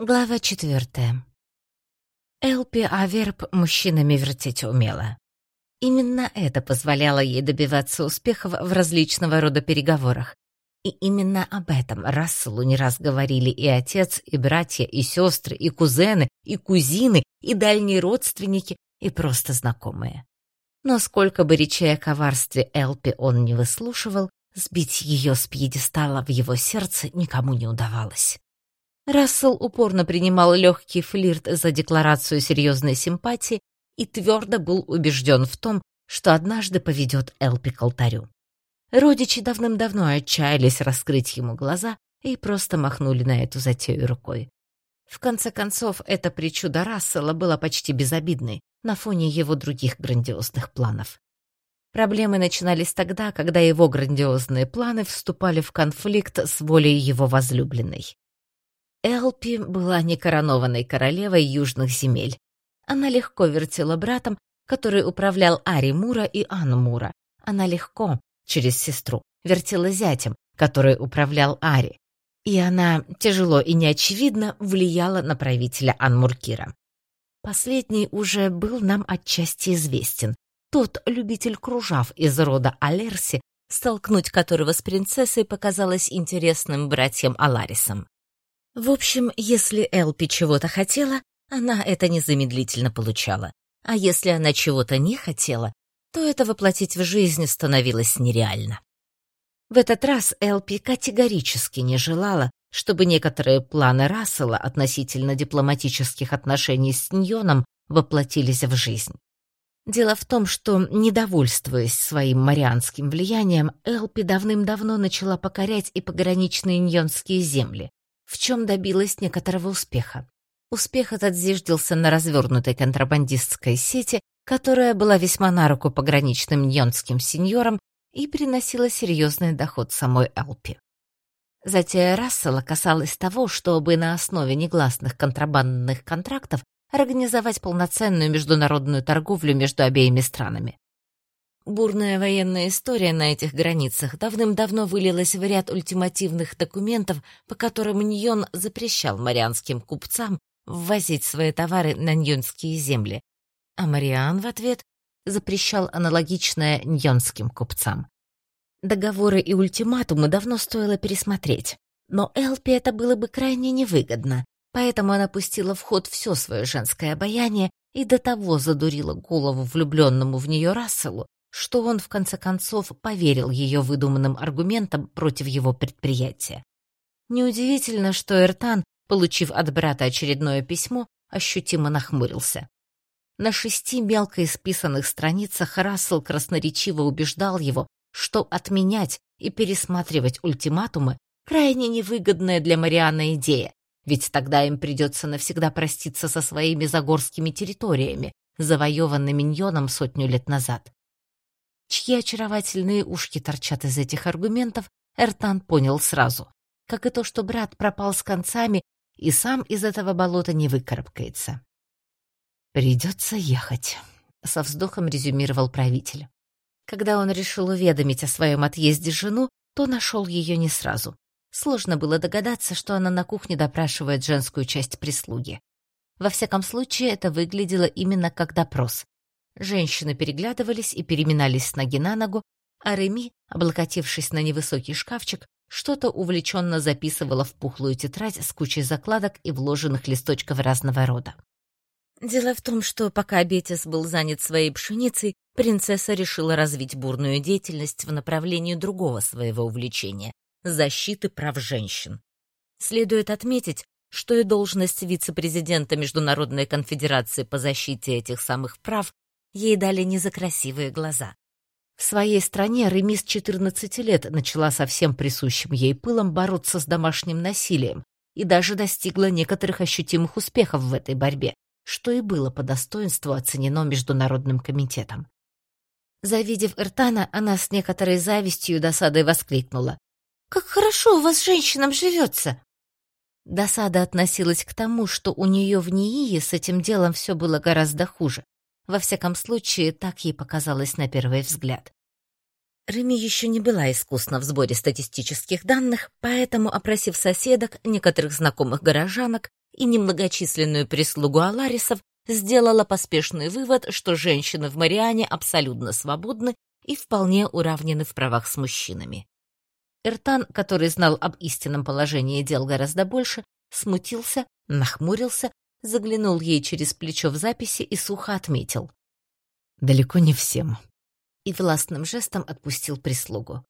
Глава четвертая. Элпи Аверб мужчинами вертеть умела. Именно это позволяло ей добиваться успехов в различного рода переговорах. И именно об этом Расселу не раз говорили и отец, и братья, и сестры, и кузены, и кузины, и дальние родственники, и просто знакомые. Но сколько бы речей о коварстве Элпи он не выслушивал, сбить ее с пьедестала в его сердце никому не удавалось. Рассел упорно принимал легкий флирт за декларацию серьезной симпатии и твердо был убежден в том, что однажды поведет Элпи к алтарю. Родичи давным-давно отчаялись раскрыть ему глаза и просто махнули на эту затею рукой. В конце концов, эта причуда Рассела была почти безобидной на фоне его других грандиозных планов. Проблемы начинались тогда, когда его грандиозные планы вступали в конфликт с волей его возлюбленной. Элпи была некоронованной королевой южных земель. Она легко вертела братом, который управлял Ари Мура и Ан Мура. Она легко, через сестру, вертела зятем, который управлял Ари. И она тяжело и неочевидно влияла на правителя Анмуркира. Последний уже был нам отчасти известен. Тот любитель кружав из рода Алерси, столкнуть которого с принцессой показалось интересным братьям Аларисом. В общем, если Элпи чего-то хотела, она это незамедлительно получала. А если она чего-то не хотела, то это воплотить в жизнь становилось нереально. В этот раз Элпи категорически не желала, чтобы некоторые планы Рассела относительно дипломатических отношений с Ньоном воплотились в жизнь. Дело в том, что, недовольствуясь своим марианским влиянием, Элпи давным-давно начала покорять и пограничные ньонские земли, в чем добилась некоторого успеха. Успех этот зиждился на развернутой контрабандистской сети, которая была весьма на руку пограничным ньонским сеньорам и приносила серьезный доход самой Алпи. Затея Рассела касалась того, чтобы на основе негласных контрабандных контрактов организовать полноценную международную торговлю между обеими странами. Бурная военная история на этих границах давным-давно вылилась в ряд ультимативных документов, по которым Ньон запрещал марианским купцам ввозить свои товары на ньонские земли, а Мариан в ответ запрещал аналогичное ньонским купцам. Договоры и ультиматумы давно стоило пересмотреть, но Элпи это было бы крайне невыгодно, поэтому она пустила в ход все свое женское обаяние и до того задурила голову влюбленному в нее Расселу, что он, в конце концов, поверил ее выдуманным аргументам против его предприятия. Неудивительно, что Эртан, получив от брата очередное письмо, ощутимо нахмурился. На шести мелко исписанных страницах Рассел красноречиво убеждал его, что отменять и пересматривать ультиматумы крайне невыгодная для Марианы идея, ведь тогда им придется навсегда проститься со своими загорскими территориями, завоеванными миньоном сотню лет назад. Чьи очаровательные ушки торчат из этих аргументов, Эртан понял сразу, как и то, что брат пропал с концами и сам из этого болота не выкарабкается. «Придется ехать», — со вздохом резюмировал правитель. Когда он решил уведомить о своем отъезде жену, то нашел ее не сразу. Сложно было догадаться, что она на кухне допрашивает женскую часть прислуги. Во всяком случае, это выглядело именно как допрос. Женщины переглядывались и переминались с ноги на ногу, а Реми, облокотившись на невысокий шкафчик, что-то увлеченно записывала в пухлую тетрадь с кучей закладок и вложенных листочков разного рода. Дело в том, что пока Бетис был занят своей пшеницей, принцесса решила развить бурную деятельность в направлении другого своего увлечения — защиты прав женщин. Следует отметить, что и должность вице-президента Международной конфедерации по защите этих самых прав ей дали не за красивые глаза. В своей стране Реми с 14 лет начала со всем присущим ей пылом бороться с домашним насилием и даже достигла некоторых ощутимых успехов в этой борьбе, что и было по достоинству оценено Международным комитетом. Завидев Эртана, она с некоторой завистью и досадой воскликнула. «Как хорошо у вас женщинам живется!» Досада относилась к тому, что у нее в НИИе с этим делом все было гораздо хуже. Во всяком случае, так ей показалось на первый взгляд. Реми еще не была искусна в сборе статистических данных, поэтому, опросив соседок, некоторых знакомых горожанок и немногочисленную прислугу Аларисов, сделала поспешный вывод, что женщины в Мариане абсолютно свободны и вполне уравнены в правах с мужчинами. Эртан, который знал об истинном положении дел гораздо больше, смутился, нахмурился, заглянул ей через плечо в записи и сухо отметил. «Далеко не всем». И властным жестом отпустил прислугу.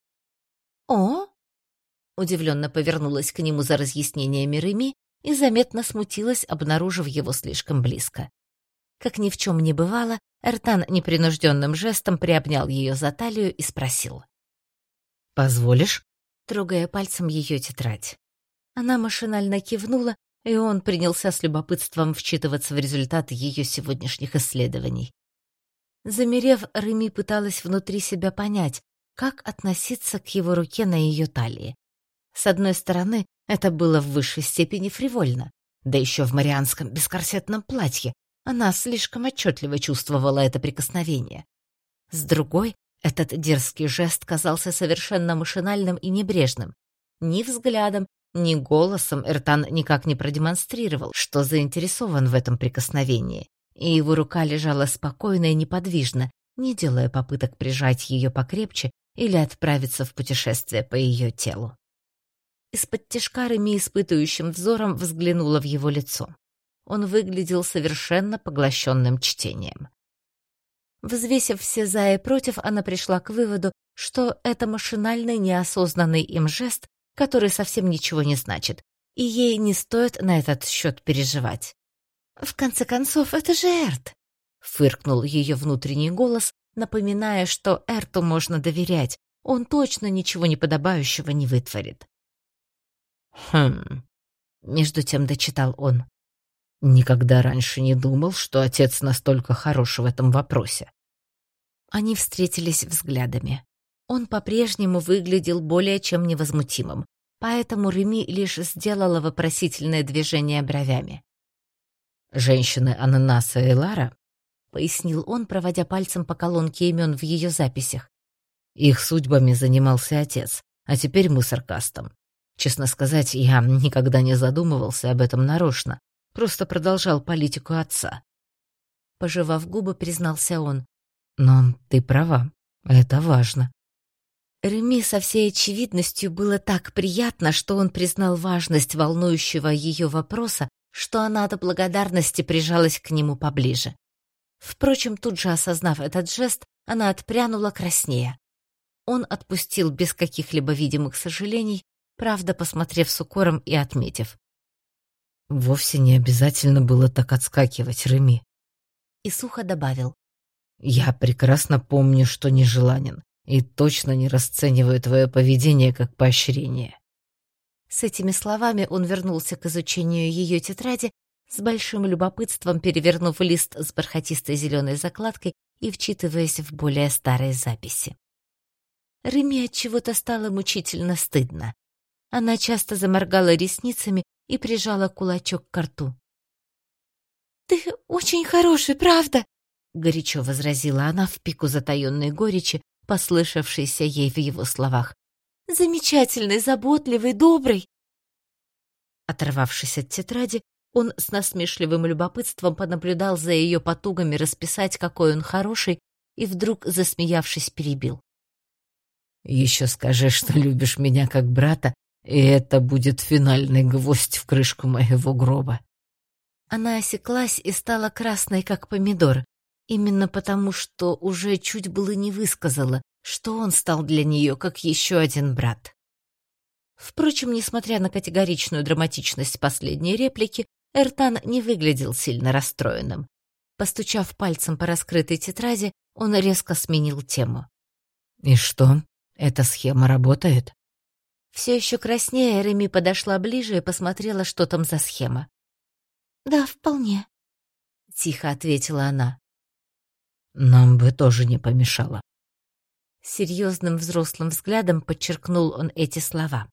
«О!» Удивленно повернулась к нему за разъяснениями Реми и заметно смутилась, обнаружив его слишком близко. Как ни в чем не бывало, Эртан непринужденным жестом приобнял ее за талию и спросил. «Позволишь?» трогая пальцем ее тетрадь. Она машинально кивнула, и он принялся с любопытством вчитываться в результаты ее сегодняшних исследований. Замерев, Реми пыталась внутри себя понять, как относиться к его руке на ее талии. С одной стороны, это было в высшей степени фривольно, да еще в марианском бескорсетном платье. Она слишком отчетливо чувствовала это прикосновение. С другой, этот дерзкий жест казался совершенно машинальным и небрежным. Ни взглядом, ни голосом Эртан никак не продемонстрировал, что заинтересован в этом прикосновении, и его рука лежала спокойно и неподвижно, не делая попыток прижать ее покрепче или отправиться в путешествие по ее телу. Из-под тишка Реми испытывающим взором взглянула в его лицо. Он выглядел совершенно поглощенным чтением. Взвесив все за и против, она пришла к выводу, что это машинальный, неосознанный им жест, который совсем ничего не значит, и ей не стоит на этот счет переживать. «В конце концов, это же Эрт!» — фыркнул ее внутренний голос, напоминая, что Эрту можно доверять, он точно ничего неподобающего не вытворит. «Хм...» — между тем дочитал он. «Никогда раньше не думал, что отец настолько хорош в этом вопросе». Они встретились взглядами. Он по-прежнему выглядел более чем невозмутимым, поэтому Реми лишь сделала вопросительное движение бровями. «Женщины Ананаса и Лара», — пояснил он, проводя пальцем по колонке имен в ее записях. «Их судьбами занимался отец, а теперь мы с Аркастом. Честно сказать, я никогда не задумывался об этом нарочно, просто продолжал политику отца». Пожевав губы, признался он. «Но ты права, это важно». Реми со всей очевидностью было так приятно, что он признал важность волнующего ее вопроса, что она от благодарности прижалась к нему поближе. Впрочем, тут же осознав этот жест, она отпрянула краснее. Он отпустил без каких-либо видимых сожалений, правда, посмотрев с укором и отметив. «Вовсе не обязательно было так отскакивать, Реми». И сухо добавил. «Я прекрасно помню, что нежеланен и точно не расцениваю твое поведение как поощрение». С этими словами он вернулся к изучению ее тетради, с большим любопытством перевернув лист с бархатистой зеленой закладкой и вчитываясь в более старые записи. Реми от чего-то стало мучительно стыдно. Она часто заморгала ресницами и прижала кулачок к рту. «Ты очень хороший, правда?» — горячо возразила она в пику затаённой горечи, послышавшейся ей в его словах. «Замечательный, заботливый, добрый!» Оторвавшись от тетради, он с насмешливым любопытством понаблюдал за ее потугами расписать, какой он хороший, и вдруг, засмеявшись, перебил. «Еще скажи, что любишь меня как брата, и это будет финальный гвоздь в крышку моего гроба». Она осеклась и стала красной, как помидор, Именно потому, что уже чуть было не высказала, что он стал для нее как еще один брат. Впрочем, несмотря на категоричную драматичность последней реплики, Эртан не выглядел сильно расстроенным. Постучав пальцем по раскрытой тетради, он резко сменил тему. «И что, эта схема работает?» Все еще краснее, Реми подошла ближе и посмотрела, что там за схема. «Да, вполне», — тихо ответила она. Нам бы тоже не помешало. Серьезным взрослым взглядом подчеркнул он эти слова.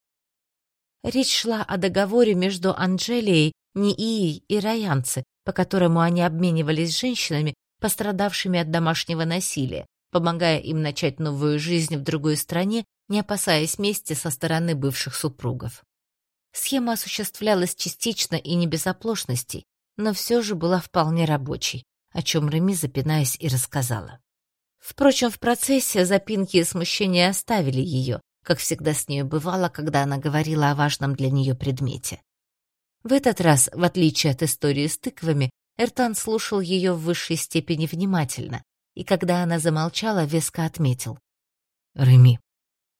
Речь шла о договоре между Анжелией, Ниией и Раянце, по которому они обменивались женщинами, пострадавшими от домашнего насилия, помогая им начать новую жизнь в другой стране, не опасаясь мести со стороны бывших супругов. Схема осуществлялась частично и не без оплошностей, но все же была вполне рабочей, о чем Реми, запинаясь, и рассказала. Впрочем, в процессе запинки и смущения оставили ее, как всегда с нею бывало, когда она говорила о важном для нее предмете. В этот раз, в отличие от истории с тыквами, Эртан слушал ее в высшей степени внимательно, и когда она замолчала, веско отметил. «Реми,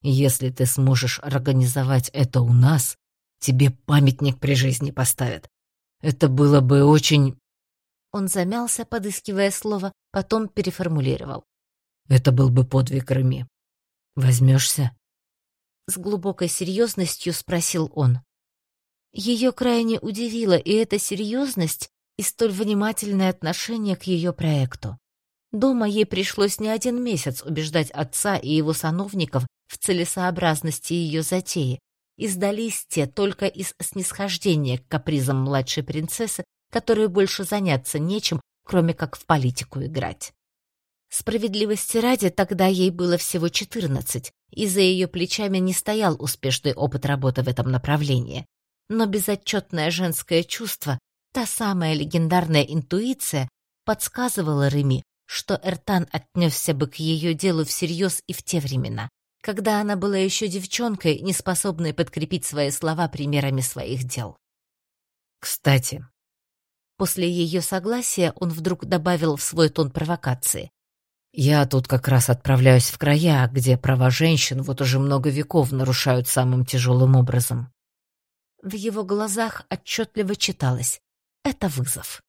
если ты сможешь организовать это у нас, тебе памятник при жизни поставят. Это было бы очень...» Он замялся, подыскивая слово, потом переформулировал. «Это был бы подвиг Реми. Возьмешься?» С глубокой серьезностью спросил он. Ее крайне удивила и эта серьезность, и столь внимательное отношение к ее проекту. Дома ей пришлось не один месяц убеждать отца и его сановников в целесообразности ее затеи, и сдались те только из снисхождения к капризам младшей принцессы, которой больше заняться нечем, кроме как в политику играть. Справедливости ради, тогда ей было всего четырнадцать, и за ее плечами не стоял успешный опыт работы в этом направлении. Но безотчетное женское чувство, та самая легендарная интуиция, подсказывала Реми, что Эртан отнесся бы к ее делу всерьез и в те времена, когда она была еще девчонкой, не способной подкрепить свои слова примерами своих дел. «Кстати...» После ее согласия он вдруг добавил в свой тон провокации. «Я тут как раз отправляюсь в края, где права женщин вот уже много веков нарушают самым тяжелым образом». В его глазах отчетливо читалось «Это вызов».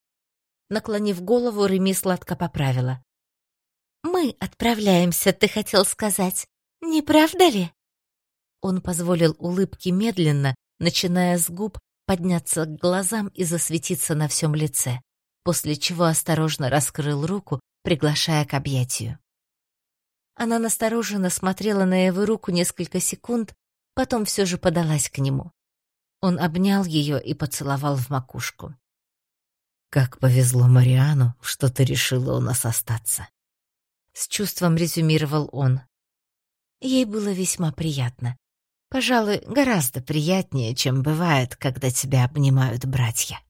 Наклонив голову, Реми сладко поправила. «Мы отправляемся, ты хотел сказать, не правда ли?» Он позволил улыбке медленно, начиная с губ, подняться к глазам и засветиться на всем лице, после чего осторожно раскрыл руку, приглашая к объятию. Она настороженно смотрела на его руку несколько секунд, потом все же подалась к нему. Он обнял ее и поцеловал в макушку. Как повезло Мариану, что ты решила у нас остаться. С чувством резюмировал он. Ей было весьма приятно. Пожалуй, гораздо приятнее, чем бывает, когда тебя обнимают братья.